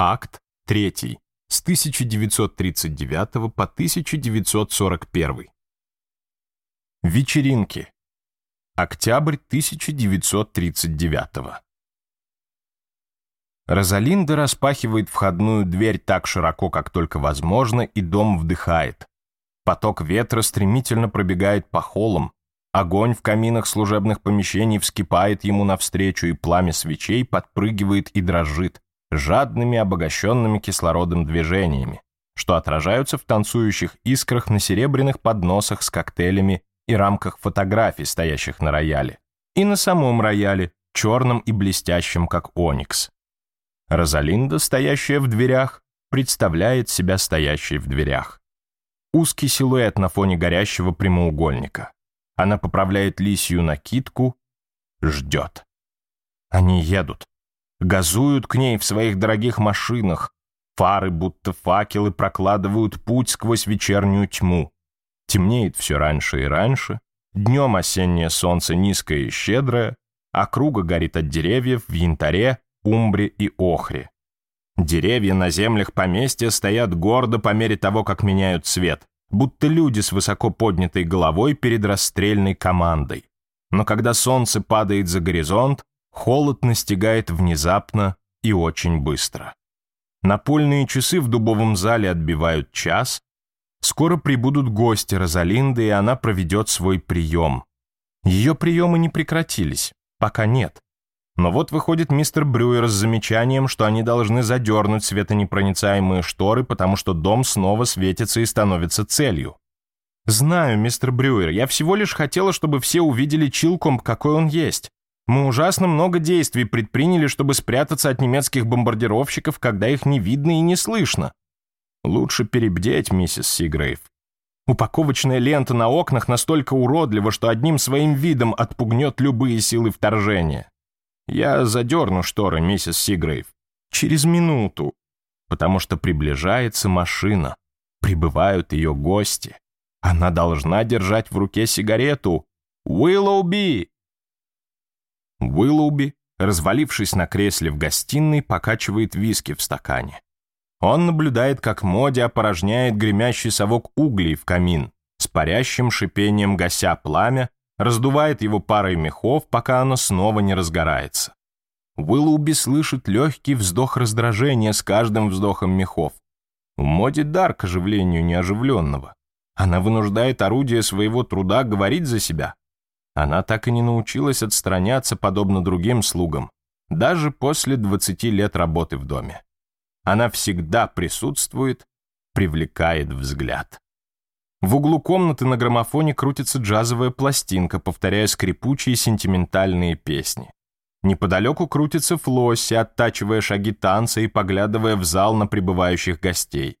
Акт 3 с 1939 по 1941. Вечеринки. Октябрь 1939. Розалинда распахивает входную дверь так широко, как только возможно, и дом вдыхает. Поток ветра стремительно пробегает по холлам, огонь в каминах служебных помещений вскипает ему навстречу, и пламя свечей подпрыгивает и дрожит жадными обогащенными кислородом движениями, что отражаются в танцующих искрах на серебряных подносах с коктейлями и рамках фотографий, стоящих на рояле, и на самом рояле, черном и блестящем, как оникс. Розалинда, стоящая в дверях, представляет себя стоящей в дверях. Узкий силуэт на фоне горящего прямоугольника. Она поправляет лисью накидку, ждет. Они едут газуют к ней в своих дорогих машинах. Фары, будто факелы, прокладывают путь сквозь вечернюю тьму. Темнеет все раньше и раньше. Днем осеннее солнце низкое и щедрое, округа горит от деревьев в янтаре, умбре и охре. Деревья на землях поместья стоят гордо по мере того, как меняют цвет, будто люди с высоко поднятой головой перед расстрельной командой. Но когда солнце падает за горизонт, Холод настигает внезапно и очень быстро. Напольные часы в дубовом зале отбивают час. Скоро прибудут гости Розалинды, и она проведет свой прием. Ее приемы не прекратились, пока нет. Но вот выходит мистер Брюер с замечанием, что они должны задернуть светонепроницаемые шторы, потому что дом снова светится и становится целью. «Знаю, мистер Брюер, я всего лишь хотела, чтобы все увидели Чилкомб, какой он есть. Мы ужасно много действий предприняли, чтобы спрятаться от немецких бомбардировщиков, когда их не видно и не слышно. Лучше перебдеть, миссис Сигрейв. Упаковочная лента на окнах настолько уродлива, что одним своим видом отпугнет любые силы вторжения. Я задерну шторы, миссис Сигрейв. Через минуту. Потому что приближается машина. Прибывают ее гости. Она должна держать в руке сигарету. «Уиллоу Би!» Уиллоуби, развалившись на кресле в гостиной, покачивает виски в стакане. Он наблюдает, как Моди опорожняет гремящий совок углей в камин, с парящим шипением гася пламя, раздувает его парой мехов, пока оно снова не разгорается. Уиллоуби слышит легкий вздох раздражения с каждым вздохом мехов. У Моди дар к оживлению неоживленного. Она вынуждает орудие своего труда говорить за себя, она так и не научилась отстраняться, подобно другим слугам, даже после 20 лет работы в доме. Она всегда присутствует, привлекает взгляд. В углу комнаты на граммофоне крутится джазовая пластинка, повторяя скрипучие сентиментальные песни. Неподалеку крутится Флосси, оттачивая шаги танца и поглядывая в зал на прибывающих гостей.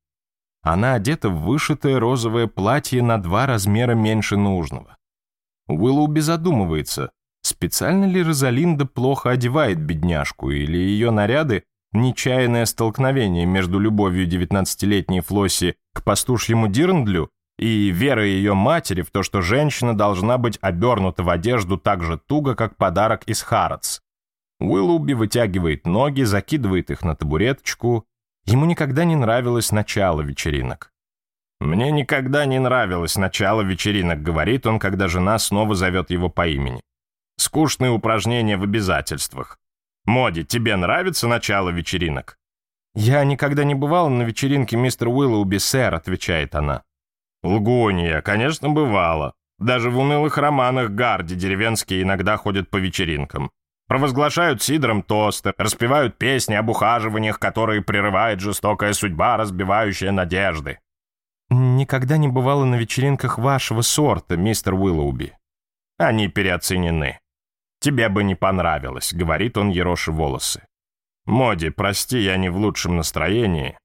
Она одета в вышитое розовое платье на два размера меньше нужного. Уиллоу безодумывается, специально ли Розалинда плохо одевает бедняжку, или ее наряды – нечаянное столкновение между любовью 19-летней Флосси к пастушьему Дирндлю и верой ее матери в то, что женщина должна быть обернута в одежду так же туго, как подарок из Харатс. Уиллоуби вытягивает ноги, закидывает их на табуреточку. Ему никогда не нравилось начало вечеринок. Мне никогда не нравилось начало вечеринок, говорит он, когда жена снова зовет его по имени. Скучные упражнения в обязательствах. Моди, тебе нравится начало вечеринок? Я никогда не бывала на вечеринке мистера Уиллоуби, сэр, отвечает она. Лгунья, конечно, бывала. Даже в унылых романах Гарди деревенские иногда ходят по вечеринкам. Провозглашают сидром тосты, распевают песни об ухаживаниях, которые прерывает жестокая судьба, разбивающая надежды никогда не бывало на вечеринках вашего сорта, мистер Уиллоуби. Они переоценены. Тебе бы не понравилось, говорит он, ероши волосы. Моди, прости, я не в лучшем настроении.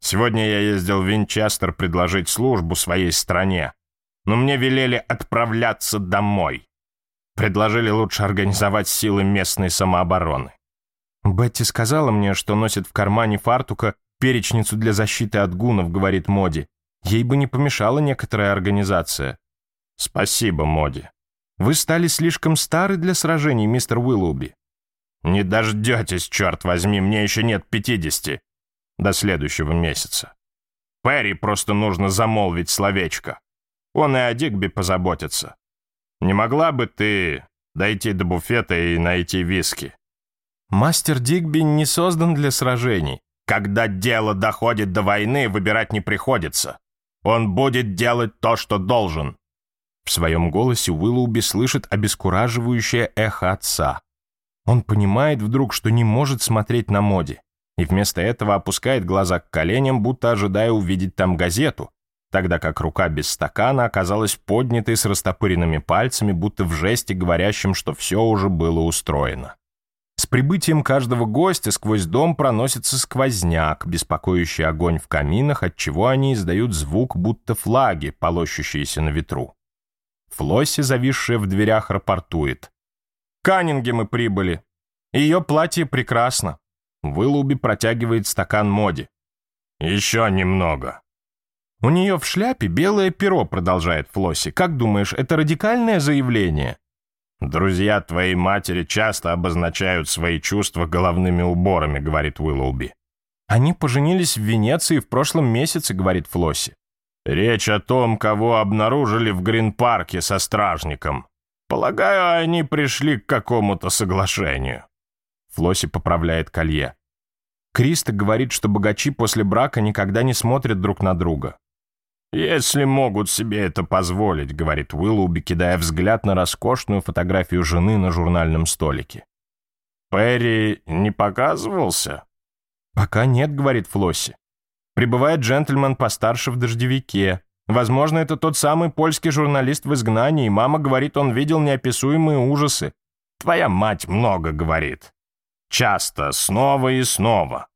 Сегодня я ездил в Винчестер предложить службу своей стране, но мне велели отправляться домой. Предложили лучше организовать силы местной самообороны. Бетти сказала мне, что носит в кармане фартука перечницу для защиты от гунов, говорит Моди. Ей бы не помешала некоторая организация. Спасибо, Моди. Вы стали слишком стары для сражений, мистер Уиллуби. Не дождетесь, черт возьми, мне еще нет 50. До следующего месяца. Перри просто нужно замолвить словечко. Он и о Дигби позаботится. Не могла бы ты дойти до буфета и найти виски? Мастер Дигби не создан для сражений. Когда дело доходит до войны, выбирать не приходится. Он будет делать то, что должен». В своем голосе Уиллоуби слышит обескураживающее эхо отца. Он понимает вдруг, что не может смотреть на моде, и вместо этого опускает глаза к коленям, будто ожидая увидеть там газету, тогда как рука без стакана оказалась поднятой с растопыренными пальцами, будто в жесте, говорящем, что все уже было устроено прибытием каждого гостя сквозь дом проносится сквозняк, беспокоящий огонь в каминах, отчего они издают звук, будто флаги, полощущиеся на ветру. Флосси, зависшая в дверях, рапортует. «Каннинге мы прибыли. Ее платье прекрасно». Вылуби протягивает стакан моди. «Еще немного». «У нее в шляпе белое перо», — продолжает Флосси. «Как думаешь, это радикальное заявление?» «Друзья твоей матери часто обозначают свои чувства головными уборами», — говорит Уиллоуби. «Они поженились в Венеции в прошлом месяце», — говорит Флосси. «Речь о том, кого обнаружили в Грин-парке со стражником. Полагаю, они пришли к какому-то соглашению». Флосси поправляет колье. Криста говорит, что богачи после брака никогда не смотрят друг на друга. «Если могут себе это позволить», — говорит Уиллуби, кидая взгляд на роскошную фотографию жены на журнальном столике. «Перри не показывался?» «Пока нет», — говорит Флосси. «Прибывает джентльмен постарше в дождевике. Возможно, это тот самый польский журналист в изгнании. Мама говорит, он видел неописуемые ужасы. Твоя мать много говорит. Часто, снова и снова.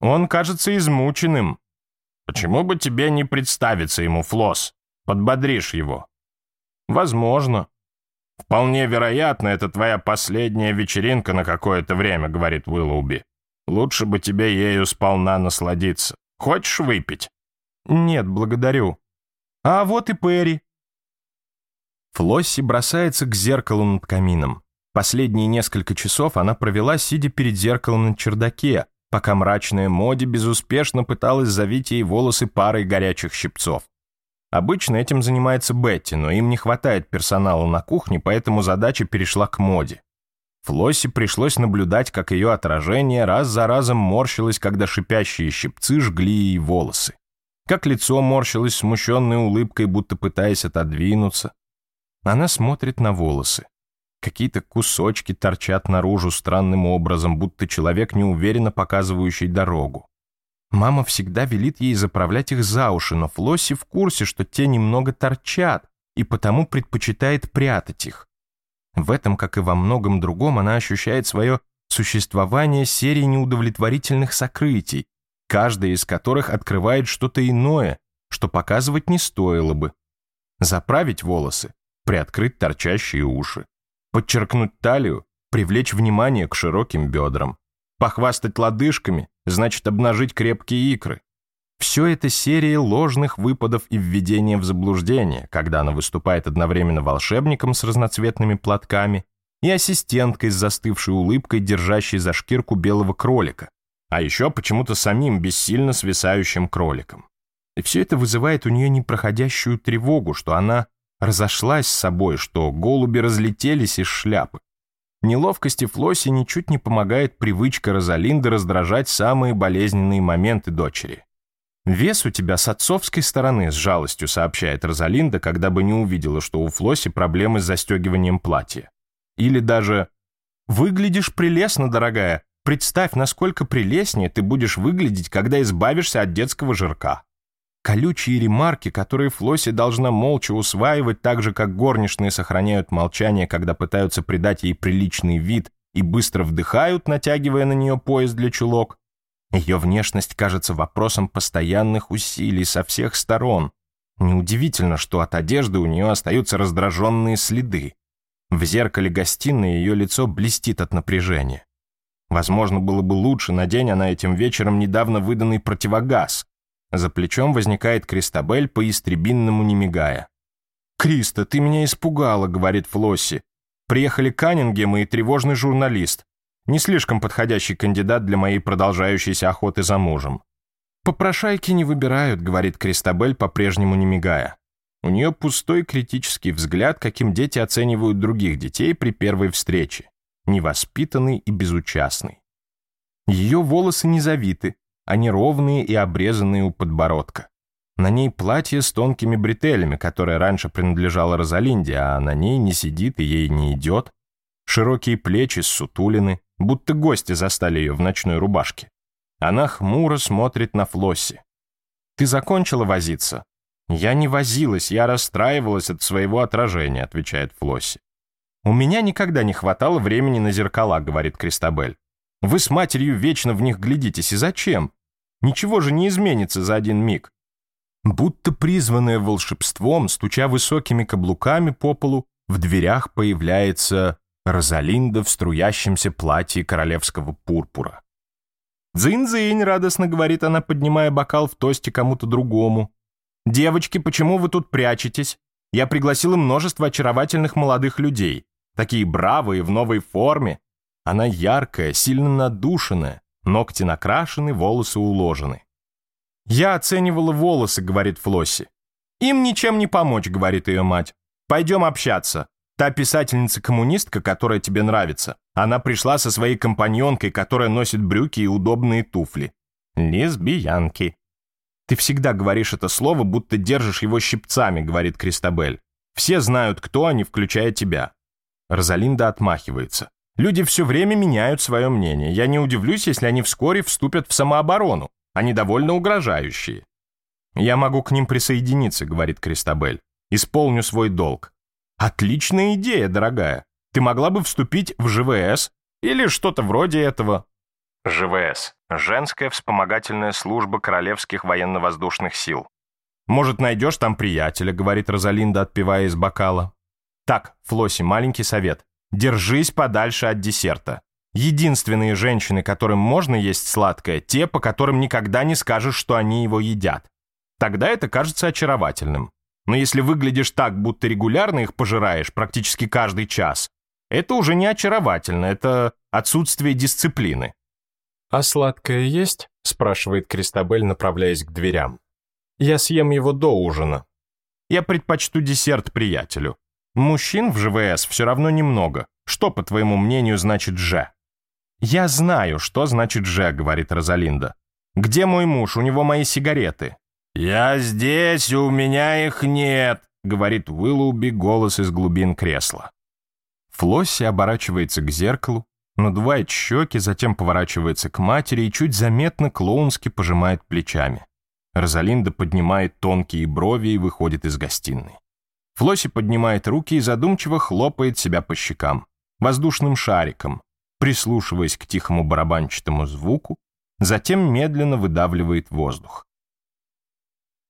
Он кажется измученным. Почему бы тебе не представиться ему, Флос? Подбодришь его. Возможно. Вполне вероятно, это твоя последняя вечеринка на какое-то время, говорит Уиллоуби. Лучше бы тебе ею сполна насладиться. Хочешь выпить? Нет, благодарю. А вот и Перри. Флосси бросается к зеркалу над камином. Последние несколько часов она провела, сидя перед зеркалом на чердаке, пока мрачная Моди безуспешно пыталась завить ей волосы парой горячих щипцов. Обычно этим занимается Бетти, но им не хватает персонала на кухне, поэтому задача перешла к Моди. Флоссе пришлось наблюдать, как ее отражение раз за разом морщилось, когда шипящие щипцы жгли ей волосы. Как лицо морщилось смущенной улыбкой, будто пытаясь отодвинуться. Она смотрит на волосы. Какие-то кусочки торчат наружу странным образом, будто человек неуверенно показывающий дорогу. Мама всегда велит ей заправлять их за уши, но Флосси в курсе, что те немного торчат, и потому предпочитает прятать их. В этом, как и во многом другом, она ощущает свое существование серии неудовлетворительных сокрытий, каждая из которых открывает что-то иное, что показывать не стоило бы. Заправить волосы, приоткрыть торчащие уши подчеркнуть талию, привлечь внимание к широким бедрам. Похвастать лодыжками значит обнажить крепкие икры. Все это серия ложных выпадов и введения в заблуждение, когда она выступает одновременно волшебником с разноцветными платками и ассистенткой с застывшей улыбкой, держащей за шкирку белого кролика, а еще почему-то самим бессильно свисающим кроликом. И все это вызывает у нее непроходящую тревогу, что она разошлась с собой, что голуби разлетелись из шляпы. Неловкости Флоси ничуть не помогает привычка Розалинды раздражать самые болезненные моменты дочери. «Вес у тебя с отцовской стороны», — с жалостью сообщает Розалинда, когда бы не увидела, что у Флоси проблемы с застегиванием платья. Или даже «Выглядишь прелестно, дорогая. Представь, насколько прелестнее ты будешь выглядеть, когда избавишься от детского жирка» колючие ремарки, которые Флосси должна молча усваивать, так же, как горничные сохраняют молчание, когда пытаются придать ей приличный вид и быстро вдыхают, натягивая на нее пояс для чулок. Ее внешность кажется вопросом постоянных усилий со всех сторон. Неудивительно, что от одежды у нее остаются раздраженные следы. В зеркале гостиной ее лицо блестит от напряжения. Возможно, было бы лучше, на день она этим вечером недавно выданный противогаз. За плечом возникает Кристабель по-истребинному не мигая. «Криста, ты меня испугала», — говорит Флосси. «Приехали Каннингем и тревожный журналист. Не слишком подходящий кандидат для моей продолжающейся охоты за мужем». «Попрошайки не выбирают», — говорит Кристабель, по-прежнему не мигая. У нее пустой критический взгляд, каким дети оценивают других детей при первой встрече. Невоспитанный и безучастный. Ее волосы не завиты, они ровные и обрезанные у подбородка. На ней платье с тонкими бретелями, которое раньше принадлежало Розалинде, а на ней не сидит и ей не идет. Широкие плечи сутулины, будто гости застали ее в ночной рубашке. Она хмуро смотрит на Флосси. «Ты закончила возиться?» «Я не возилась, я расстраивалась от своего отражения», — отвечает Флосси. «У меня никогда не хватало времени на зеркала», — говорит Кристабель. «Вы с матерью вечно в них глядитесь, и зачем? Ничего же не изменится за один миг. Будто призванная волшебством, стуча высокими каблуками по полу, в дверях появляется Розалинда в струящемся платье королевского пурпура. «Дзынь-дзынь!» — радостно говорит она, поднимая бокал в тосте кому-то другому. «Девочки, почему вы тут прячетесь? Я пригласила множество очаровательных молодых людей. Такие бравые, в новой форме. Она яркая, сильно надушенная. Ногти накрашены, волосы уложены. «Я оценивала волосы», — говорит Флосси. «Им ничем не помочь», — говорит ее мать. «Пойдем общаться. Та писательница-коммунистка, которая тебе нравится. Она пришла со своей компаньонкой, которая носит брюки и удобные туфли. Лесбиянки». «Ты всегда говоришь это слово, будто держишь его щипцами», — говорит Кристабель. «Все знают, кто они, включая тебя». Розалинда отмахивается. Люди все время меняют свое мнение. Я не удивлюсь, если они вскоре вступят в самооборону. Они довольно угрожающие. «Я могу к ним присоединиться», — говорит Кристабель. «Исполню свой долг». «Отличная идея, дорогая. Ты могла бы вступить в ЖВС или что-то вроде этого». ЖВС – женская вспомогательная служба Королевских военно-воздушных сил. «Может, найдешь там приятеля», — говорит Розалинда, отпивая из бокала. «Так, Флосси, маленький совет. Держись подальше от десерта. Единственные женщины, которым можно есть сладкое, те, по которым никогда не скажешь, что они его едят. Тогда это кажется очаровательным. Но если выглядишь так, будто регулярно их пожираешь практически каждый час, это уже не очаровательно, это отсутствие дисциплины. «А сладкое есть?» – спрашивает Кристабель, направляясь к дверям. «Я съем его до ужина». «Я предпочту десерт приятелю», Мужчин в ЖВС все равно немного. Что, по твоему мнению, значит «же»?» «Я знаю, что значит «же», — говорит Розалинда. «Где мой муж? У него мои сигареты». «Я здесь, у меня их нет», — говорит Уиллоуби голос из глубин кресла. Флосси оборачивается к зеркалу, надувает щеки, затем поворачивается к матери и чуть заметно клоунски пожимает плечами. Розалинда поднимает тонкие брови и выходит из гостиной. Флосси поднимает руки и задумчиво хлопает себя по щекам, воздушным шариком, прислушиваясь к тихому барабанчатому звуку, затем медленно выдавливает воздух.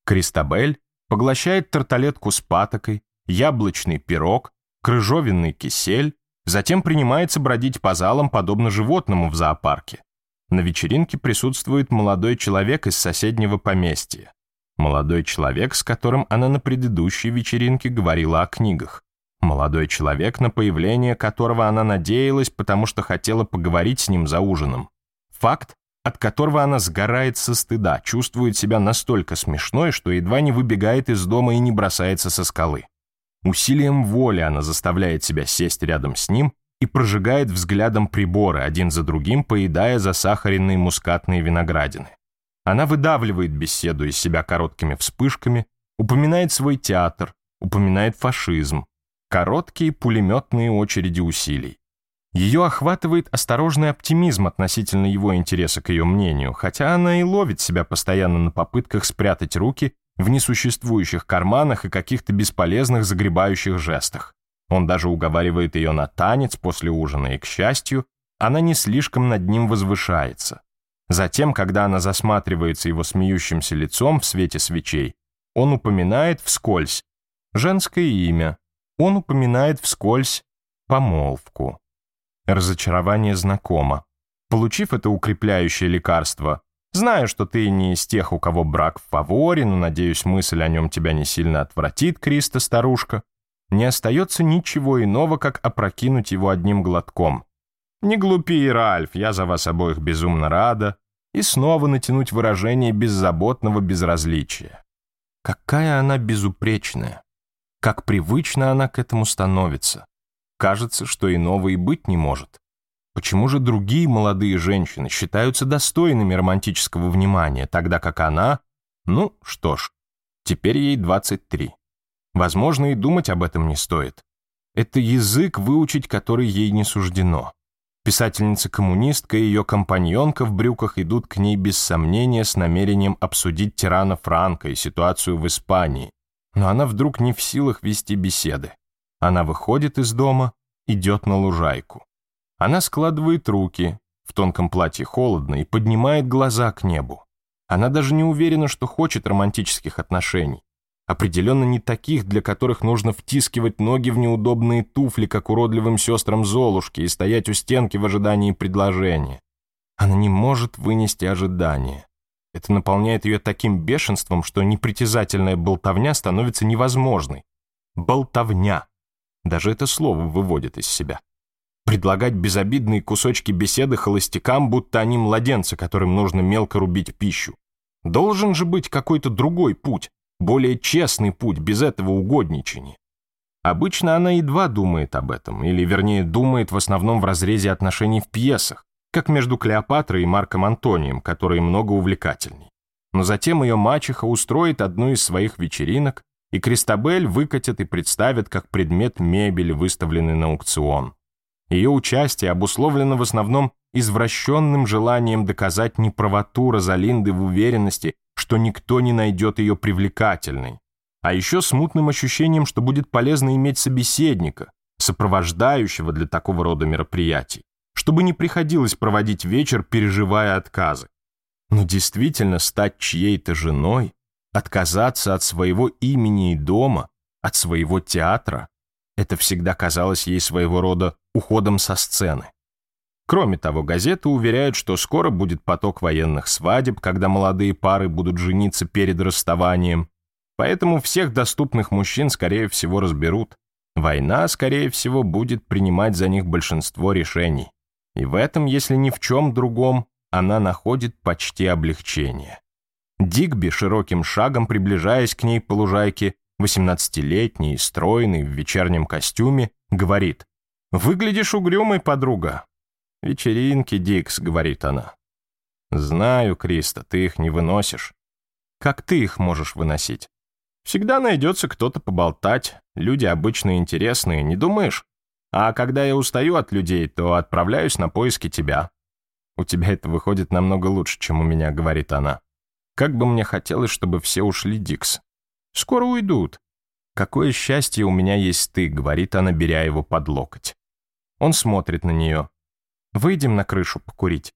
Кристабель поглощает тарталетку с патокой, яблочный пирог, крыжовенный кисель, затем принимается бродить по залам, подобно животному в зоопарке. На вечеринке присутствует молодой человек из соседнего поместья. Молодой человек, с которым она на предыдущей вечеринке говорила о книгах. Молодой человек, на появление которого она надеялась, потому что хотела поговорить с ним за ужином. Факт, от которого она сгорает со стыда, чувствует себя настолько смешной, что едва не выбегает из дома и не бросается со скалы. Усилием воли она заставляет себя сесть рядом с ним и прожигает взглядом приборы, один за другим поедая засахаренные мускатные виноградины. Она выдавливает беседу из себя короткими вспышками, упоминает свой театр, упоминает фашизм, короткие пулеметные очереди усилий. Ее охватывает осторожный оптимизм относительно его интереса к ее мнению, хотя она и ловит себя постоянно на попытках спрятать руки в несуществующих карманах и каких-то бесполезных загребающих жестах. Он даже уговаривает ее на танец после ужина, и, к счастью, она не слишком над ним возвышается. Затем, когда она засматривается его смеющимся лицом в свете свечей, он упоминает вскользь женское имя, он упоминает вскользь помолвку. Разочарование знакомо. Получив это укрепляющее лекарство, знаю, что ты не из тех, у кого брак в фаворе, но, надеюсь, мысль о нем тебя не сильно отвратит, Криста-старушка, не остается ничего иного, как опрокинуть его одним глотком. Не глупи, Ральф, я за вас обоих безумно рада. И снова натянуть выражение беззаботного безразличия. Какая она безупречная. Как привычно она к этому становится. Кажется, что иного и быть не может. Почему же другие молодые женщины считаются достойными романтического внимания, тогда как она... Ну, что ж, теперь ей 23. Возможно, и думать об этом не стоит. Это язык, выучить который ей не суждено. Писательница коммунистка и ее компаньонка в брюках идут к ней без сомнения с намерением обсудить тирана Франка и ситуацию в Испании. Но она вдруг не в силах вести беседы. Она выходит из дома, идет на лужайку. Она складывает руки, в тонком платье холодно, и поднимает глаза к небу. Она даже не уверена, что хочет романтических отношений. Определенно не таких, для которых нужно втискивать ноги в неудобные туфли, как уродливым сестрам Золушки, и стоять у стенки в ожидании предложения. Она не может вынести ожидания. Это наполняет ее таким бешенством, что непритязательная болтовня становится невозможной. Болтовня. Даже это слово выводит из себя. Предлагать безобидные кусочки беседы холостякам, будто они младенцы, которым нужно мелко рубить пищу. Должен же быть какой-то другой путь более честный путь без этого угодничания. Обычно она едва думает об этом, или вернее думает в основном в разрезе отношений в пьесах, как между Клеопатрой и Марком Антонием, которые много увлекательней. Но затем ее мачеха устроит одну из своих вечеринок, и Кристабель выкатит и представит как предмет мебель выставленный на аукцион. Ее участие обусловлено в основном извращенным желанием доказать неправоту Розалинды в уверенности, что никто не найдет ее привлекательной. А еще смутным ощущением, что будет полезно иметь собеседника, сопровождающего для такого рода мероприятий, чтобы не приходилось проводить вечер, переживая отказы. Но действительно стать чьей-то женой, отказаться от своего имени и дома, от своего театра, это всегда казалось ей своего рода уходом со сцены. Кроме того, газеты уверяют, что скоро будет поток военных свадеб, когда молодые пары будут жениться перед расставанием. Поэтому всех доступных мужчин, скорее всего, разберут. Война, скорее всего, будет принимать за них большинство решений. И в этом, если ни в чем другом, она находит почти облегчение. Дигби, широким шагом приближаясь к ней по лужайке, 18-летний, стройный, в вечернем костюме, говорит «Выглядишь угрюмой, подруга. «Вечеринки, Дикс», — говорит она. «Знаю, Криста, ты их не выносишь. Как ты их можешь выносить? Всегда найдется кто-то поболтать, люди обычно интересные, не думаешь? А когда я устаю от людей, то отправляюсь на поиски тебя». «У тебя это выходит намного лучше, чем у меня», — говорит она. «Как бы мне хотелось, чтобы все ушли, Дикс. Скоро уйдут. Какое счастье у меня есть ты», — говорит она, беря его под локоть. Он смотрит на нее. Выйдем на крышу покурить.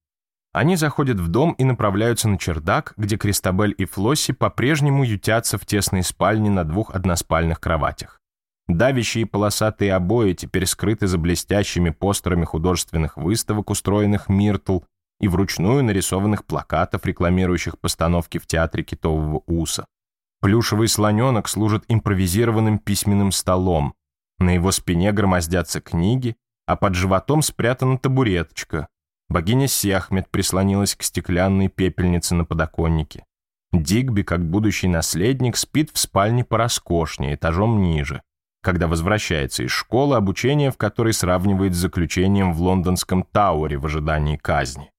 Они заходят в дом и направляются на чердак, где Кристабель и Флосси по-прежнему ютятся в тесной спальне на двух односпальных кроватях. Давящие полосатые обои теперь скрыты за блестящими постерами художественных выставок, устроенных Миртл, и вручную нарисованных плакатов, рекламирующих постановки в театре китового уса. Плюшевый слоненок служит импровизированным письменным столом. На его спине громоздятся книги, а под животом спрятана табуреточка. Богиня Сиахмед прислонилась к стеклянной пепельнице на подоконнике. Дигби, как будущий наследник, спит в спальне пороскошнее, этажом ниже. Когда возвращается из школы, обучение в которой сравнивает с заключением в лондонском Тауэре в ожидании казни.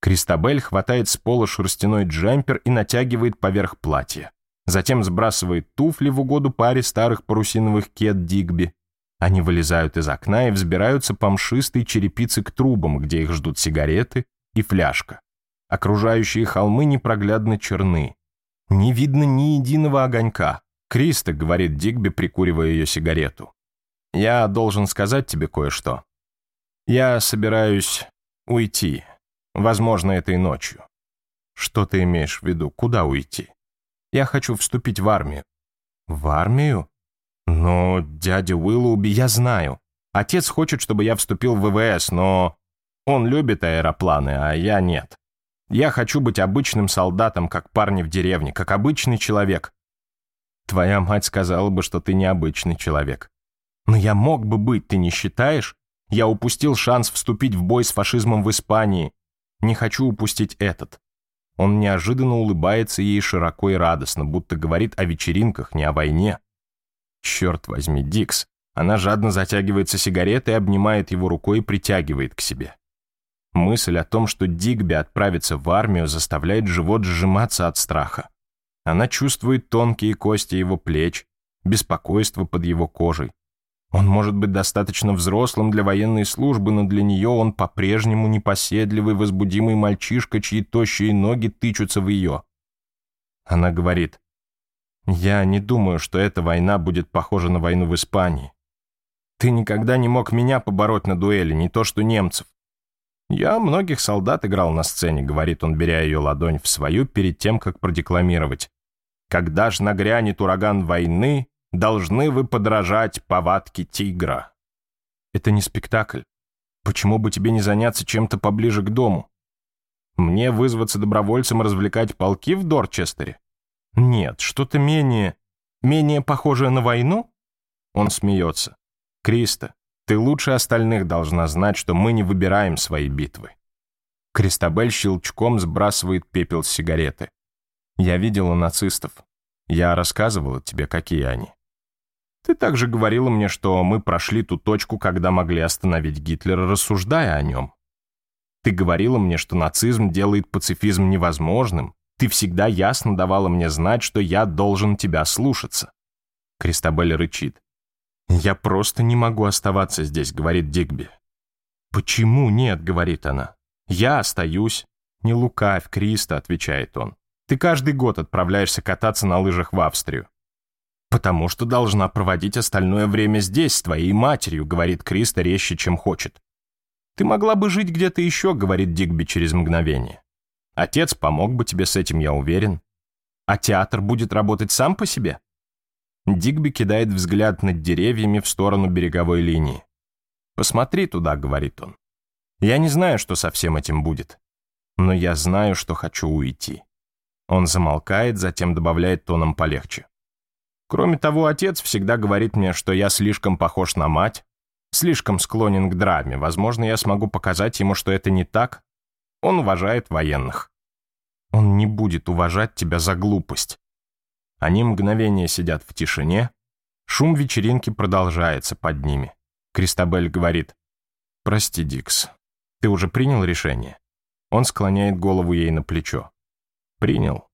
Кристабель хватает с пола шерстяной джемпер и натягивает поверх платья. Затем сбрасывает туфли в угоду паре старых парусиновых кед Дигби. Они вылезают из окна и взбираются по мшистой черепице к трубам, где их ждут сигареты и фляжка. Окружающие холмы непроглядно черны. Не видно ни единого огонька. Кристо — говорит Дигби, прикуривая ее сигарету. «Я должен сказать тебе кое-что. Я собираюсь уйти. Возможно, этой ночью». «Что ты имеешь в виду? Куда уйти?» «Я хочу вступить в армию». «В армию?» Но дядя Уиллоуби я знаю. Отец хочет, чтобы я вступил в ВВС, но он любит аэропланы, а я нет. Я хочу быть обычным солдатом, как парни в деревне, как обычный человек. Твоя мать сказала бы, что ты необычный человек. Но я мог бы быть, ты не считаешь? Я упустил шанс вступить в бой с фашизмом в Испании. Не хочу упустить этот. Он неожиданно улыбается ей широко и радостно, будто говорит о вечеринках, не о войне. Черт возьми, Дикс. Она жадно затягивается сигаретой, обнимает его рукой и притягивает к себе. Мысль о том, что Дигби отправится в армию, заставляет живот сжиматься от страха. Она чувствует тонкие кости его плеч, беспокойство под его кожей. Он может быть достаточно взрослым для военной службы, но для нее он по-прежнему непоседливый, возбудимый мальчишка, чьи тощие ноги тычутся в ее. Она говорит, я не думаю, что эта война будет похожа на войну в Испании. Ты никогда не мог меня побороть на дуэли, не то что немцев. Я многих солдат играл на сцене, говорит он, беря ее ладонь в свою перед тем, как продекламировать. Когда ж нагрянет ураган войны, должны вы подражать повадке тигра. Это не спектакль. Почему бы тебе не заняться чем-то поближе к дому? Мне вызваться добровольцем развлекать полки в Дорчестере? Нет, что-то менее... менее похожее на войну? Он смеется. Криста, ты лучше остальных должна знать, что мы не выбираем свои битвы. Кристабель щелчком сбрасывает пепел с сигареты. Я видела нацистов. Я рассказывала тебе, какие они. Ты также говорила мне, что мы прошли ту точку, когда могли остановить Гитлера, рассуждая о нем. Ты говорила мне, что нацизм делает пацифизм невозможным, ты всегда ясно давала мне знать, что я должен тебя слушаться. Кристабель рычит. «Я просто не могу оставаться здесь», — говорит Дигби. «Почему нет?» — говорит она. «Я остаюсь». «Не лукавь, Криста», — отвечает он. «Ты каждый год отправляешься кататься на лыжах в Австрию». «Потому что должна проводить остальное время здесь, с твоей матерью», — говорит Криста резче, чем хочет. «Ты могла бы жить где-то еще», — говорит Дигби через мгновение. Отец помог бы тебе с этим, я уверен. А театр будет работать сам по себе?» Дигби кидает взгляд над деревьями в сторону береговой линии. «Посмотри туда», — говорит он. «Я не знаю, что со всем этим будет, но я знаю, что хочу уйти». Он замолкает, затем добавляет тоном полегче. «Кроме того, отец всегда говорит мне, что я слишком похож на мать, слишком склонен к драме. Возможно, я смогу показать ему, что это не так, он уважает военных. Он не будет уважать тебя за глупость. Они мгновение сидят в тишине, шум вечеринки продолжается под ними. Кристабель говорит, «Прости, Дикс, ты уже принял решение?» Он склоняет голову ей на плечо. «Принял.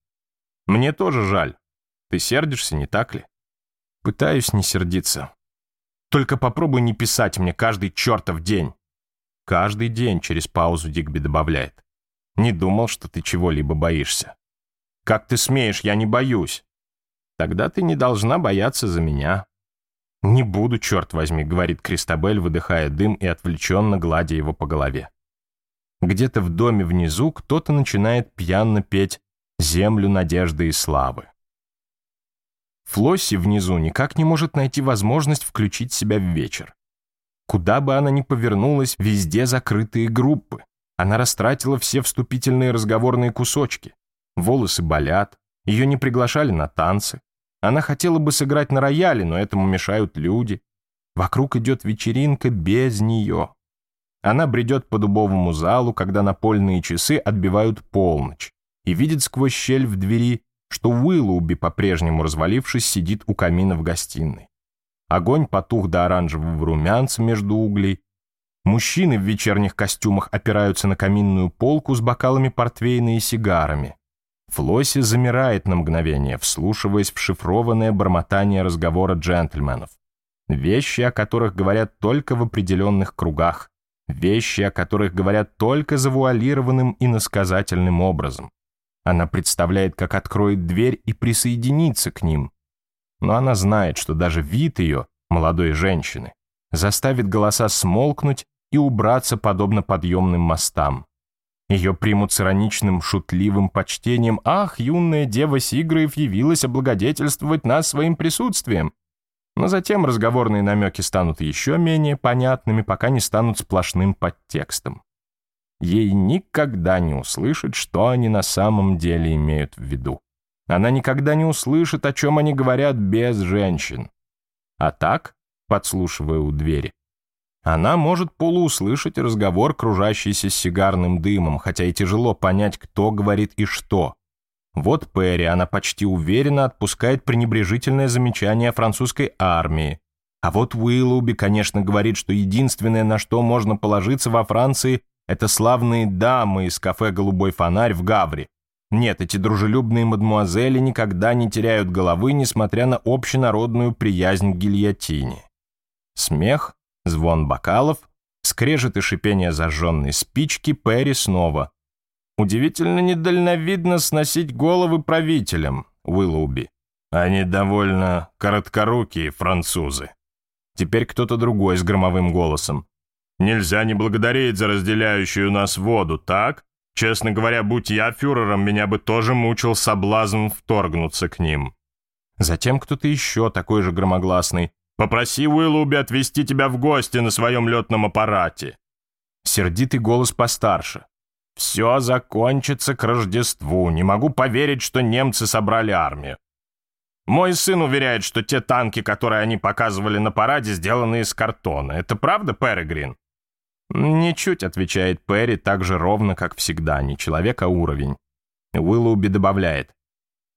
Мне тоже жаль. Ты сердишься, не так ли?» «Пытаюсь не сердиться. Только попробуй не писать мне каждый чертов день». Каждый день через паузу Дигби добавляет. «Не думал, что ты чего-либо боишься». «Как ты смеешь, я не боюсь». «Тогда ты не должна бояться за меня». «Не буду, черт возьми», — говорит Кристабель, выдыхая дым и отвлеченно гладя его по голове. Где-то в доме внизу кто-то начинает пьяно петь «Землю надежды и славы». Флосси внизу никак не может найти возможность включить себя в вечер. Куда бы она ни повернулась, везде закрытые группы. Она растратила все вступительные разговорные кусочки. Волосы болят, ее не приглашали на танцы. Она хотела бы сыграть на рояле, но этому мешают люди. Вокруг идет вечеринка без нее. Она бредет по дубовому залу, когда напольные часы отбивают полночь, и видит сквозь щель в двери, что Уиллоуби, по-прежнему развалившись, сидит у камина в гостиной. Огонь потух до оранжевого румянца между углей. Мужчины в вечерних костюмах опираются на каминную полку с бокалами портвейна и сигарами. Флосси замирает на мгновение, вслушиваясь в шифрованное бормотание разговора джентльменов. Вещи, о которых говорят только в определенных кругах. Вещи, о которых говорят только завуалированным и насказательным образом. Она представляет, как откроет дверь и присоединится к ним, но она знает, что даже вид ее, молодой женщины, заставит голоса смолкнуть и убраться подобно подъемным мостам. Ее примут с ироничным, шутливым почтением «Ах, юная дева Сиграев явилась облагодетельствовать нас своим присутствием!» Но затем разговорные намеки станут еще менее понятными, пока не станут сплошным подтекстом. Ей никогда не услышать, что они на самом деле имеют в виду. Она никогда не услышит, о чем они говорят без женщин. А так, подслушивая у двери, она может полууслышать разговор, кружащийся с сигарным дымом, хотя и тяжело понять, кто говорит и что. Вот Перри, она почти уверенно отпускает пренебрежительное замечание о французской армии. А вот Уиллоуби, конечно, говорит, что единственное, на что можно положиться во Франции, это славные дамы из кафе «Голубой фонарь» в Гаври. Нет, эти дружелюбные мадмуазели никогда не теряют головы, несмотря на общенародную приязнь к гильотине. Смех, звон бокалов, скрежет и шипение зажженной спички Перри снова. Удивительно недальновидно сносить головы правителям, Уиллоуби. Они довольно короткорукие французы. Теперь кто-то другой с громовым голосом. Нельзя не благодарить за разделяющую нас воду, так? Честно говоря, будь я фюрером, меня бы тоже мучил соблазн вторгнуться к ним. Затем кто-то еще такой же громогласный. «Попроси Уиллуби отвезти тебя в гости на своем летном аппарате». Сердитый голос постарше. «Все закончится к Рождеству. Не могу поверить, что немцы собрали армию. Мой сын уверяет, что те танки, которые они показывали на параде, сделаны из картона. Это правда, Перегрин?» «Ничуть», — отвечает Перри так же ровно, как всегда, не человек, а уровень. Уиллуби добавляет.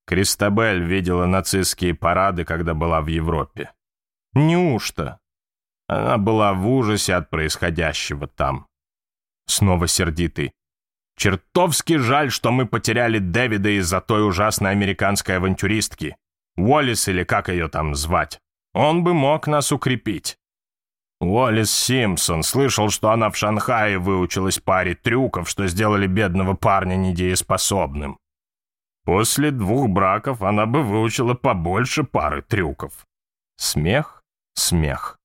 «Кристабель видела нацистские парады, когда была в Европе». «Неужто?» Она была в ужасе от происходящего там. Снова сердитый. «Чертовски жаль, что мы потеряли Дэвида из-за той ужасной американской авантюристки. Уоллес или как ее там звать. Он бы мог нас укрепить». Уоллес Симпсон слышал, что она в Шанхае выучилась паре трюков, что сделали бедного парня недееспособным. После двух браков она бы выучила побольше пары трюков. Смех, смех.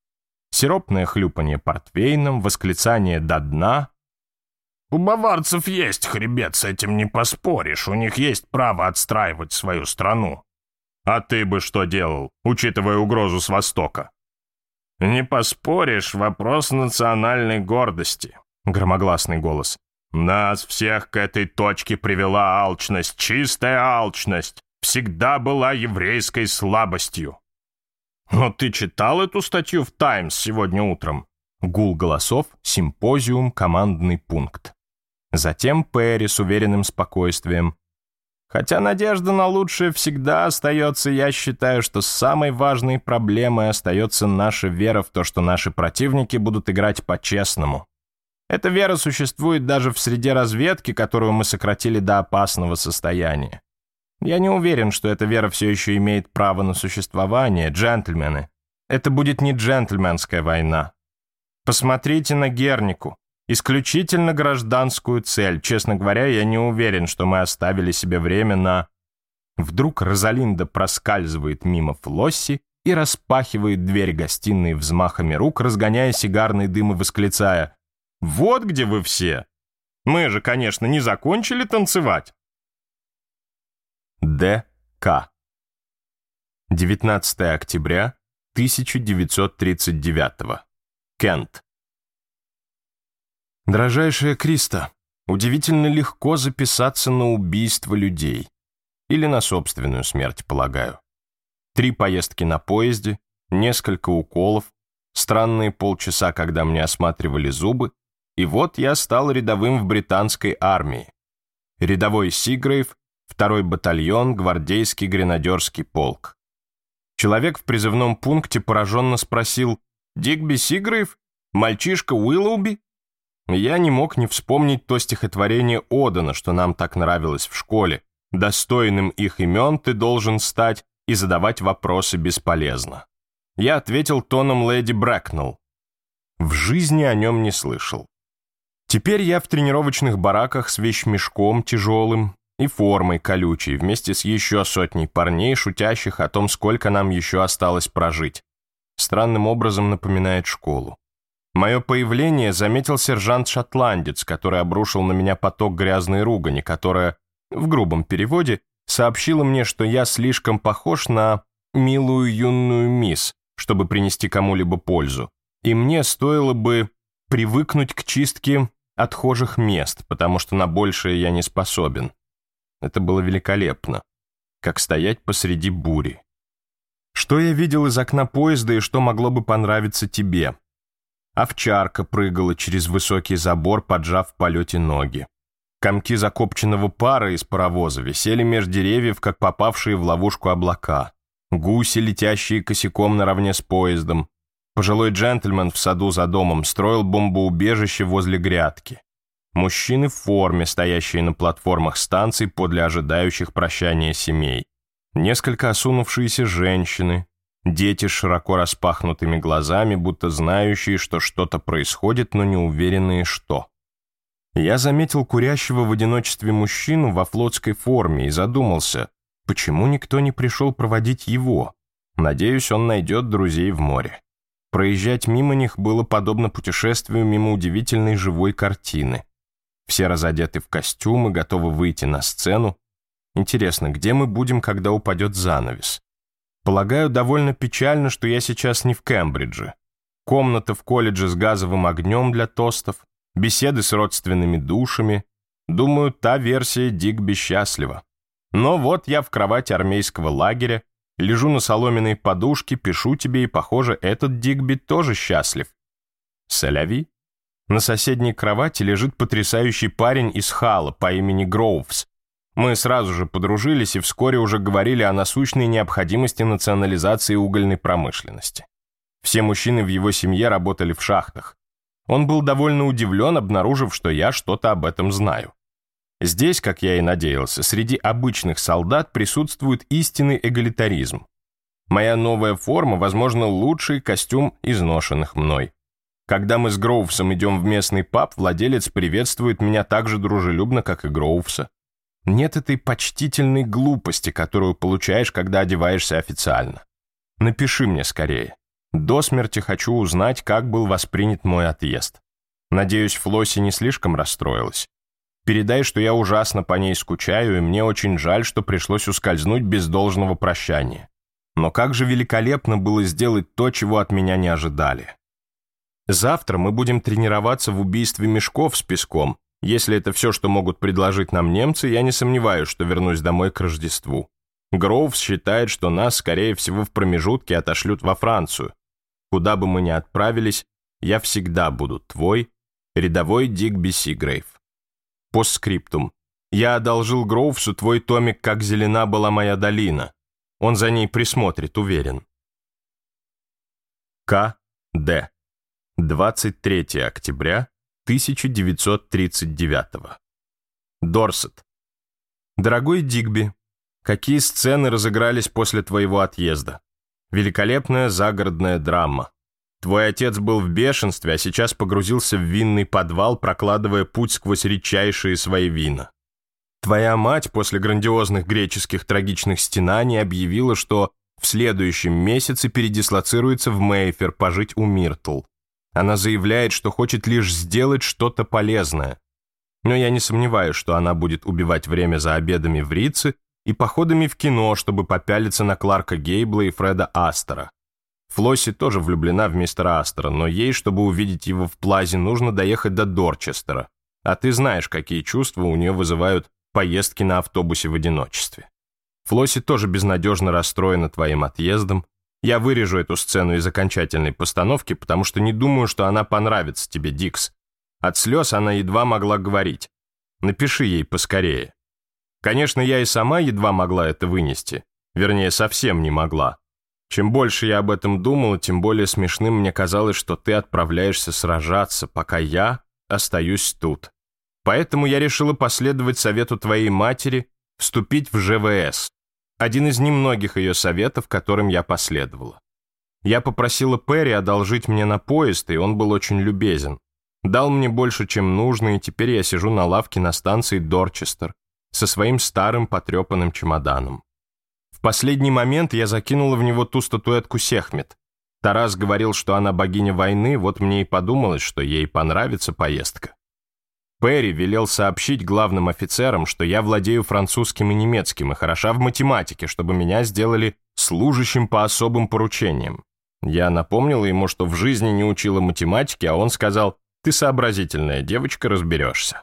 Сиропное хлюпанье портвейном, восклицание до дна. У баварцев есть хребет, с этим не поспоришь. У них есть право отстраивать свою страну. А ты бы что делал, учитывая угрозу с востока? «Не поспоришь, вопрос национальной гордости», — громогласный голос. «Нас всех к этой точке привела алчность, чистая алчность, всегда была еврейской слабостью». «Но ты читал эту статью в «Таймс» сегодня утром?» Гул голосов, симпозиум, командный пункт. Затем Перри с уверенным спокойствием. Хотя надежда на лучшее всегда остается, я считаю, что самой важной проблемой остается наша вера в то, что наши противники будут играть по-честному. Эта вера существует даже в среде разведки, которую мы сократили до опасного состояния. Я не уверен, что эта вера все еще имеет право на существование, джентльмены. Это будет не джентльменская война. Посмотрите на Гернику исключительно гражданскую цель. Честно говоря, я не уверен, что мы оставили себе время на... Вдруг Розалинда проскальзывает мимо Флосси и распахивает дверь гостиной взмахами рук, разгоняя сигарный дым и восклицая «Вот где вы все! Мы же, конечно, не закончили танцевать!» Д.К. 19 октября 1939. Кент. Дрожайшая Криста, удивительно легко записаться на убийство людей. Или на собственную смерть, полагаю. Три поездки на поезде, несколько уколов, странные полчаса, когда мне осматривали зубы, и вот я стал рядовым в британской армии. Рядовой Сигрейв, второй батальон, гвардейский гренадерский полк. Человек в призывном пункте пораженно спросил «Дигби Сигрейв? Мальчишка Уиллоуби?» Я не мог не вспомнить то стихотворение Одана, что нам так нравилось в школе. «Достойным их имен ты должен стать, и задавать вопросы бесполезно». Я ответил тоном леди Брэкнелл. В жизни о нем не слышал. Теперь я в тренировочных бараках с вещмешком тяжелым и формой колючей, вместе с еще сотней парней, шутящих о том, сколько нам еще осталось прожить. Странным образом напоминает школу. Мое появление заметил сержант-шотландец, который обрушил на меня поток грязной ругани, которая, в грубом переводе, сообщила мне, что я слишком похож на милую юную мисс, чтобы принести кому-либо пользу, и мне стоило бы привыкнуть к чистке отхожих мест, потому что на большее я не способен. Это было великолепно, как стоять посреди бури. Что я видел из окна поезда и что могло бы понравиться тебе? Овчарка прыгала через высокий забор, поджав в полете ноги. Комки закопченного пара из паровоза висели меж деревьев, как попавшие в ловушку облака. Гуси, летящие косяком наравне с поездом. Пожилой джентльмен в саду за домом строил бомбоубежище возле грядки. Мужчины в форме, стоящие на платформах станций подле ожидающих прощания семей. Несколько осунувшиеся женщины, Дети с широко распахнутыми глазами, будто знающие, что что-то происходит, но не уверенные, что. Я заметил курящего в одиночестве мужчину во флотской форме и задумался, почему никто не пришел проводить его. Надеюсь, он найдет друзей в море. Проезжать мимо них было подобно путешествию мимо удивительной живой картины. Все разодеты в костюмы, готовы выйти на сцену. Интересно, где мы будем, когда упадет занавес? Полагаю, довольно печально, что я сейчас не в Кембридже. Комната в колледже с газовым огнем для тостов, беседы с родственными душами. Думаю, та версия Дигби счастлива. Но вот я в кровати армейского лагеря, лежу на соломенной подушке, пишу тебе, и, похоже, этот Дигби тоже счастлив. Соляви. На соседней кровати лежит потрясающий парень из Хала по имени Гроувс, мы сразу же подружились и вскоре уже говорили о насущной необходимости национализации угольной промышленности. Все мужчины в его семье работали в шахтах. Он был довольно удивлен, обнаружив, что я что-то об этом знаю. Здесь, как я и надеялся, среди обычных солдат присутствует истинный эгалитаризм. Моя новая форма, возможно, лучший костюм изношенных мной. Когда мы с Гроувсом идем в местный паб, владелец приветствует меня так же дружелюбно, как и Гроувса. Нет этой почтительной глупости, которую получаешь, когда одеваешься официально. Напиши мне скорее. До смерти хочу узнать, как был воспринят мой отъезд. Надеюсь, Флосси не слишком расстроилась. Передай, что я ужасно по ней скучаю, и мне очень жаль, что пришлось ускользнуть без должного прощания. Но как же великолепно было сделать то, чего от меня не ожидали. Завтра мы будем тренироваться в убийстве мешков с песком, если это все, что могут предложить нам немцы, я не сомневаюсь, что вернусь домой к Рождеству. Гроувс считает, что нас, скорее всего, в промежутке отошлют во Францию. Куда бы мы ни отправились, я всегда буду твой, рядовой Дик Биси Грейв. Постскриптум. Я одолжил Гроувсу твой томик «Как зелена была моя долина». Он за ней присмотрит, уверен. К. Д. 23 октября 1939. Дорсет. Дорогой Дигби, какие сцены разыгрались после твоего отъезда? Великолепная загородная драма. Твой отец был в бешенстве, а сейчас погрузился в винный подвал, прокладывая путь сквозь редчайшие свои вина. Твоя мать после грандиозных греческих трагичных стенаний объявила, что в следующем месяце передислоцируется в Мейфер пожить у Миртл. Она заявляет, что хочет лишь сделать что-то полезное. Но я не сомневаюсь, что она будет убивать время за обедами в Рице и походами в кино, чтобы попялиться на Кларка Гейбла и Фреда Астера. Флосси тоже влюблена в мистера Астера, но ей, чтобы увидеть его в Плазе, нужно доехать до Дорчестера. А ты знаешь, какие чувства у нее вызывают поездки на автобусе в одиночестве. Флосси тоже безнадежно расстроена твоим отъездом, я вырежу эту сцену из окончательной постановки, потому что не думаю, что она понравится тебе, Дикс. От слез она едва могла говорить. Напиши ей поскорее. Конечно, я и сама едва могла это вынести. Вернее, совсем не могла. Чем больше я об этом думала, тем более смешным мне казалось, что ты отправляешься сражаться, пока я остаюсь тут. Поэтому я решила последовать совету твоей матери, вступить в ЖВС один из немногих ее советов, которым я последовала. Я попросила Перри одолжить мне на поезд, и он был очень любезен. Дал мне больше, чем нужно, и теперь я сижу на лавке на станции Дорчестер со своим старым потрепанным чемоданом. В последний момент я закинула в него ту статуэтку Сехмет. Тарас говорил, что она богиня войны, вот мне и подумалось, что ей понравится поездка. Перри велел сообщить главным офицерам, что я владею французским и немецким и хороша в математике, чтобы меня сделали служащим по особым поручениям. Я напомнила ему, что в жизни не учила математики, а он сказал, «Ты сообразительная девочка, разберешься».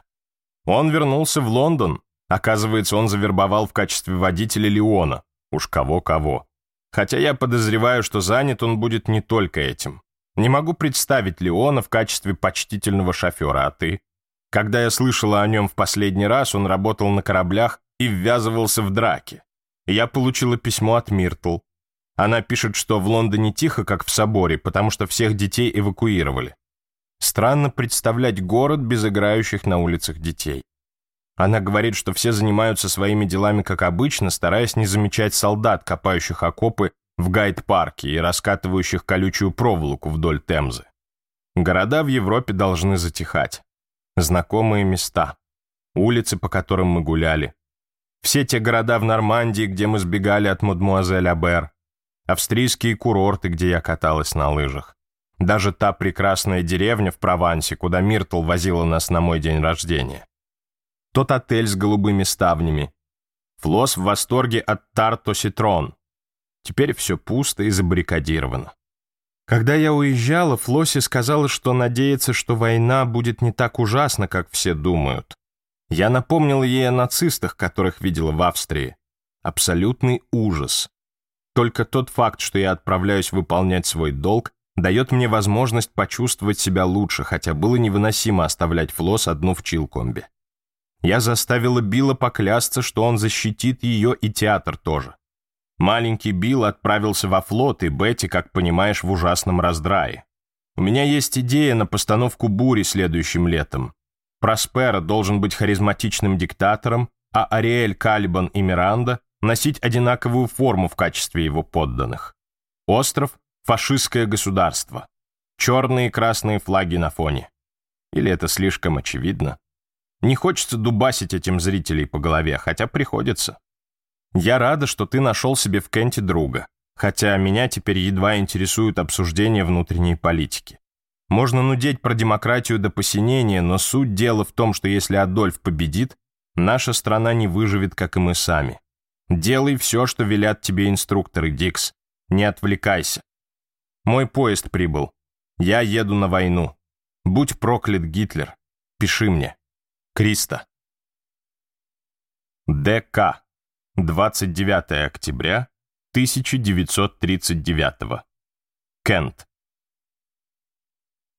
Он вернулся в Лондон. Оказывается, он завербовал в качестве водителя Леона. Уж кого-кого. Хотя я подозреваю, что занят он будет не только этим. Не могу представить Леона в качестве почтительного шофера, а ты? Когда я слышала о нем в последний раз, он работал на кораблях и ввязывался в драки. Я получила письмо от Миртл. Она пишет, что в Лондоне тихо, как в соборе, потому что всех детей эвакуировали. Странно представлять город без играющих на улицах детей. Она говорит, что все занимаются своими делами как обычно, стараясь не замечать солдат, копающих окопы в гайд-парке и раскатывающих колючую проволоку вдоль Темзы. Города в Европе должны затихать знакомые места, улицы, по которым мы гуляли. Все те города в Нормандии, где мы сбегали от мадмуазель Абер, австрийские курорты, где я каталась на лыжах. Даже та прекрасная деревня в Провансе, куда Миртл возила нас на мой день рождения. Тот отель с голубыми ставнями. Флос в восторге от Тарто Ситрон. Теперь все пусто и забаррикадировано. Когда я уезжала, Флосси сказала, что надеется, что война будет не так ужасна, как все думают. Я напомнил ей о нацистах, которых видела в Австрии. Абсолютный ужас. Только тот факт, что я отправляюсь выполнять свой долг, дает мне возможность почувствовать себя лучше, хотя было невыносимо оставлять Флос одну в Чилкомбе. Я заставила Билла поклясться, что он защитит ее и театр тоже. Маленький Билл отправился во флот, и Бетти, как понимаешь, в ужасном раздрае. У меня есть идея на постановку бури следующим летом. Проспера должен быть харизматичным диктатором, а Ариэль, Калибан и Миранда носить одинаковую форму в качестве его подданных. Остров – фашистское государство. Черные и красные флаги на фоне. Или это слишком очевидно? Не хочется дубасить этим зрителей по голове, хотя приходится. Я рада, что ты нашел себе в Кенте друга, хотя меня теперь едва интересуют обсуждения внутренней политики. Можно нудеть про демократию до посинения, но суть дела в том, что если Адольф победит, наша страна не выживет, как и мы сами. Делай все, что велят тебе инструкторы, Дикс. Не отвлекайся. Мой поезд прибыл. Я еду на войну. Будь проклят, Гитлер. Пиши мне. Криста. Д.К. 29 октября 1939. Кент.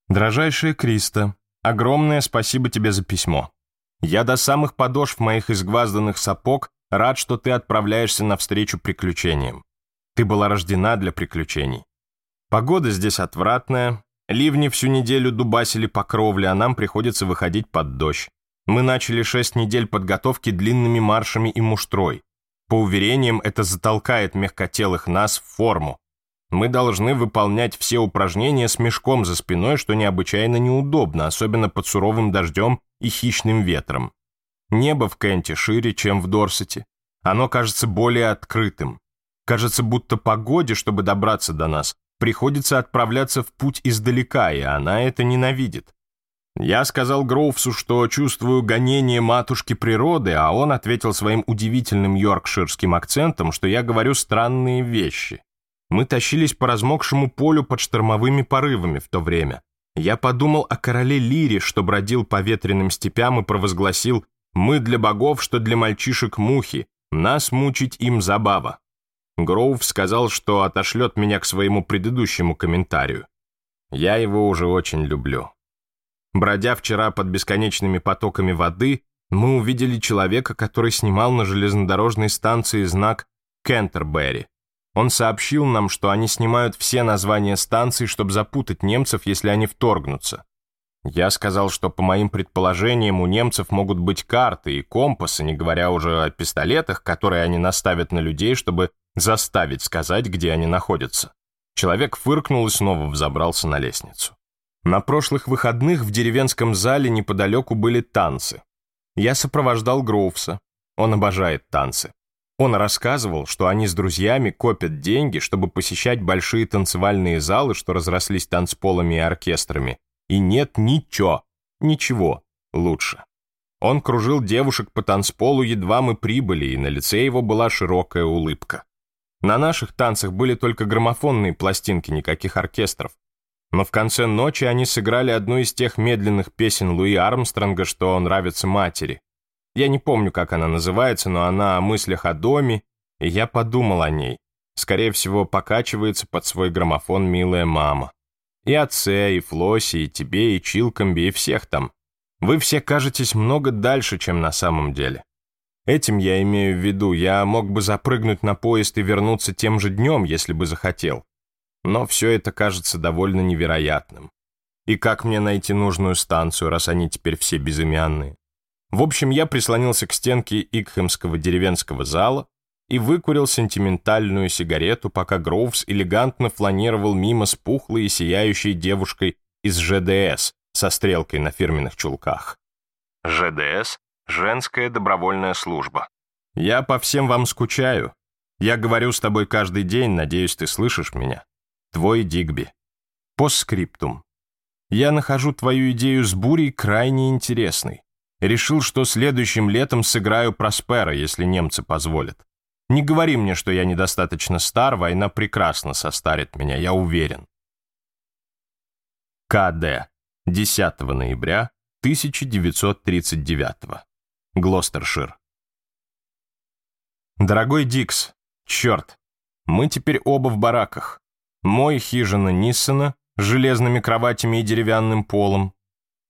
Дорожайшая Криста, огромное спасибо тебе за письмо. Я до самых подошв моих изгвазданных сапог рад, что ты отправляешься навстречу приключениям. Ты была рождена для приключений. Погода здесь отвратная, ливни всю неделю дубасили по кровле, а нам приходится выходить под дождь. Мы начали шесть недель подготовки длинными маршами и муштрой. По уверениям, это затолкает мягкотелых нас в форму. Мы должны выполнять все упражнения с мешком за спиной, что необычайно неудобно, особенно под суровым дождем и хищным ветром. Небо в Кенте шире, чем в Дорсете. Оно кажется более открытым. Кажется, будто погоде, чтобы добраться до нас, приходится отправляться в путь издалека, и она это ненавидит. Я сказал Гроувсу, что чувствую гонение матушки природы, а он ответил своим удивительным йоркширским акцентом, что я говорю странные вещи. Мы тащились по размокшему полю под штормовыми порывами в то время. Я подумал о короле Лире, что бродил по ветреным степям и провозгласил «Мы для богов, что для мальчишек мухи, нас мучить им забава». Гроув сказал, что отошлет меня к своему предыдущему комментарию. Я его уже очень люблю. Бродя вчера под бесконечными потоками воды, мы увидели человека, который снимал на железнодорожной станции знак Кентерберри. Он сообщил нам, что они снимают все названия станций, чтобы запутать немцев, если они вторгнутся. Я сказал, что по моим предположениям у немцев могут быть карты и компасы, не говоря уже о пистолетах, которые они наставят на людей, чтобы заставить сказать, где они находятся. Человек фыркнул и снова взобрался на лестницу. На прошлых выходных в деревенском зале неподалеку были танцы. Я сопровождал Гроувса. Он обожает танцы. Он рассказывал, что они с друзьями копят деньги, чтобы посещать большие танцевальные залы, что разрослись танцполами и оркестрами. И нет ничего, ничего лучше. Он кружил девушек по танцполу, едва мы прибыли, и на лице его была широкая улыбка. На наших танцах были только граммофонные пластинки, никаких оркестров. Но в конце ночи они сыграли одну из тех медленных песен Луи Армстронга, что нравится матери. Я не помню, как она называется, но она о мыслях о доме, и я подумал о ней. Скорее всего, покачивается под свой граммофон милая мама. И отце, и Флосе, и тебе, и Чилкомби, и всех там. Вы все кажетесь много дальше, чем на самом деле. Этим я имею в виду, я мог бы запрыгнуть на поезд и вернуться тем же днем, если бы захотел. Но все это кажется довольно невероятным. И как мне найти нужную станцию, раз они теперь все безымянные? В общем, я прислонился к стенке Икхемского деревенского зала и выкурил сентиментальную сигарету, пока Гроувс элегантно фланировал мимо с пухлой и сияющей девушкой из ЖДС со стрелкой на фирменных чулках. ЖДС — женская добровольная служба. Я по всем вам скучаю. Я говорю с тобой каждый день, надеюсь, ты слышишь меня твой Дигби. По скриптум. Я нахожу твою идею с бурей крайне интересной. Решил, что следующим летом сыграю Проспера, если немцы позволят. Не говори мне, что я недостаточно стар, война прекрасно состарит меня, я уверен. КД. 10 ноября 1939. Глостершир. Дорогой Дикс, черт, мы теперь оба в бараках мой хижина Ниссена с железными кроватями и деревянным полом.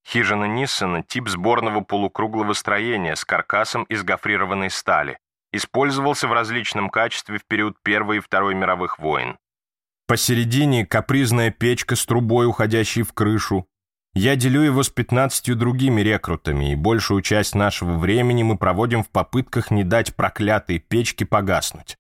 Хижина Ниссена – тип сборного полукруглого строения с каркасом из гофрированной стали. Использовался в различном качестве в период Первой и Второй мировых войн. Посередине капризная печка с трубой, уходящей в крышу. Я делю его с 15 другими рекрутами, и большую часть нашего времени мы проводим в попытках не дать проклятой печке погаснуть.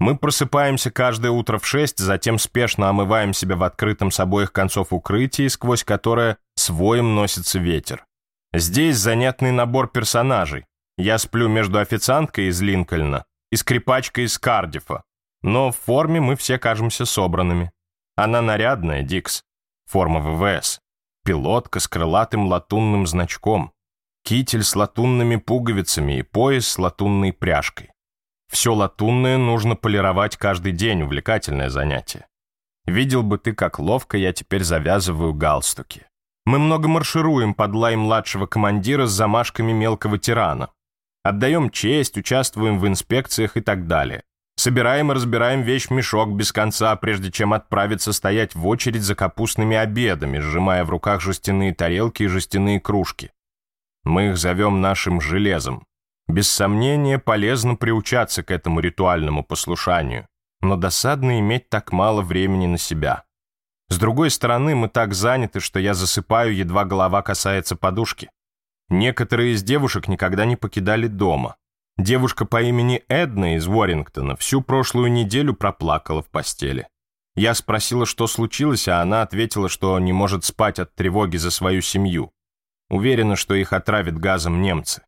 Мы просыпаемся каждое утро в 6, затем спешно омываем себя в открытом с обоих концов укрытии, сквозь которое своем носится ветер. Здесь занятный набор персонажей. Я сплю между официанткой из Линкольна и скрипачкой из Кардифа. Но в форме мы все кажемся собранными. Она нарядная, Дикс. Форма ВВС. Пилотка с крылатым латунным значком. Китель с латунными пуговицами и пояс с латунной пряжкой. Все латунное нужно полировать каждый день, увлекательное занятие. Видел бы ты, как ловко я теперь завязываю галстуки. Мы много маршируем под лай младшего командира с замашками мелкого тирана. Отдаем честь, участвуем в инспекциях и так далее. Собираем и разбираем вещь-мешок без конца, прежде чем отправиться стоять в очередь за капустными обедами, сжимая в руках жестяные тарелки и жестяные кружки. Мы их зовем нашим железом. Без сомнения, полезно приучаться к этому ритуальному послушанию, но досадно иметь так мало времени на себя. С другой стороны, мы так заняты, что я засыпаю, едва голова касается подушки. Некоторые из девушек никогда не покидали дома. Девушка по имени Эдна из Уоррингтона всю прошлую неделю проплакала в постели. Я спросила, что случилось, а она ответила, что не может спать от тревоги за свою семью. Уверена, что их отравят газом немцы.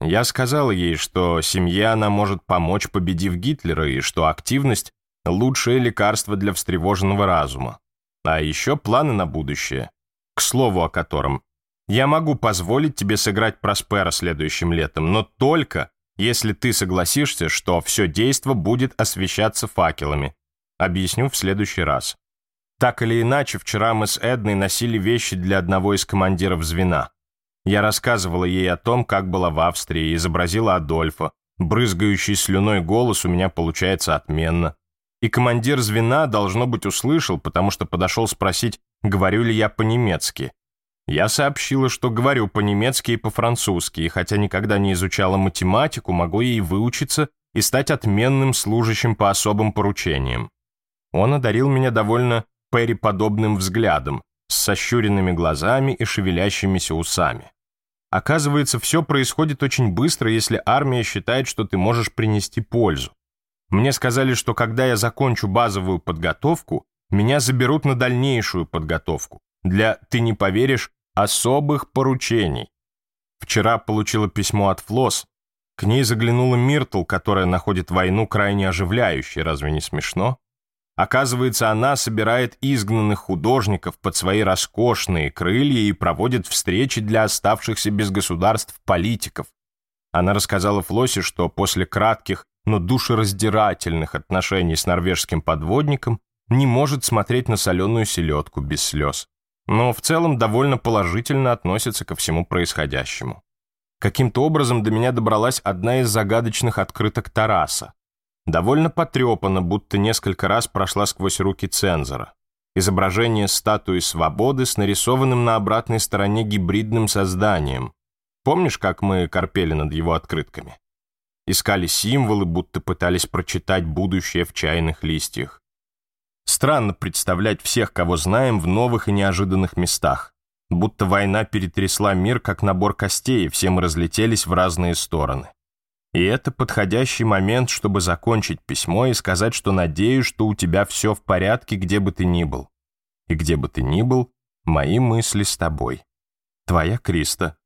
Я сказал ей, что семья она может помочь, победив Гитлера, и что активность – лучшее лекарство для встревоженного разума. А еще планы на будущее, к слову о котором. Я могу позволить тебе сыграть Проспера следующим летом, но только если ты согласишься, что все действо будет освещаться факелами. Объясню в следующий раз. Так или иначе, вчера мы с Эдной носили вещи для одного из командиров звена – я рассказывала ей о том, как была в Австрии, изобразила Адольфа. Брызгающий слюной голос у меня получается отменно. И командир звена, должно быть, услышал, потому что подошел спросить, говорю ли я по-немецки. Я сообщила, что говорю по-немецки и по-французски, и хотя никогда не изучала математику, могу ей выучиться и стать отменным служащим по особым поручениям. Он одарил меня довольно переподобным взглядом, с сощуренными глазами и шевелящимися усами. Оказывается, все происходит очень быстро, если армия считает, что ты можешь принести пользу. Мне сказали, что когда я закончу базовую подготовку, меня заберут на дальнейшую подготовку для, ты не поверишь, особых поручений. Вчера получила письмо от Флос. К ней заглянула Миртл, которая находит войну крайне оживляющей, разве не смешно? Оказывается, она собирает изгнанных художников под свои роскошные крылья и проводит встречи для оставшихся без государств политиков. Она рассказала Флосе, что после кратких, но душераздирательных отношений с норвежским подводником не может смотреть на соленую селедку без слез. Но в целом довольно положительно относится ко всему происходящему. Каким-то образом до меня добралась одна из загадочных открыток Тараса довольно потрепана, будто несколько раз прошла сквозь руки цензора. Изображение статуи свободы с нарисованным на обратной стороне гибридным созданием. Помнишь, как мы корпели над его открытками? Искали символы, будто пытались прочитать будущее в чайных листьях. Странно представлять всех, кого знаем, в новых и неожиданных местах. Будто война перетрясла мир, как набор костей, и все мы разлетелись в разные стороны. И это подходящий момент, чтобы закончить письмо и сказать, что надеюсь, что у тебя все в порядке, где бы ты ни был. И где бы ты ни был, мои мысли с тобой. Твоя Криста.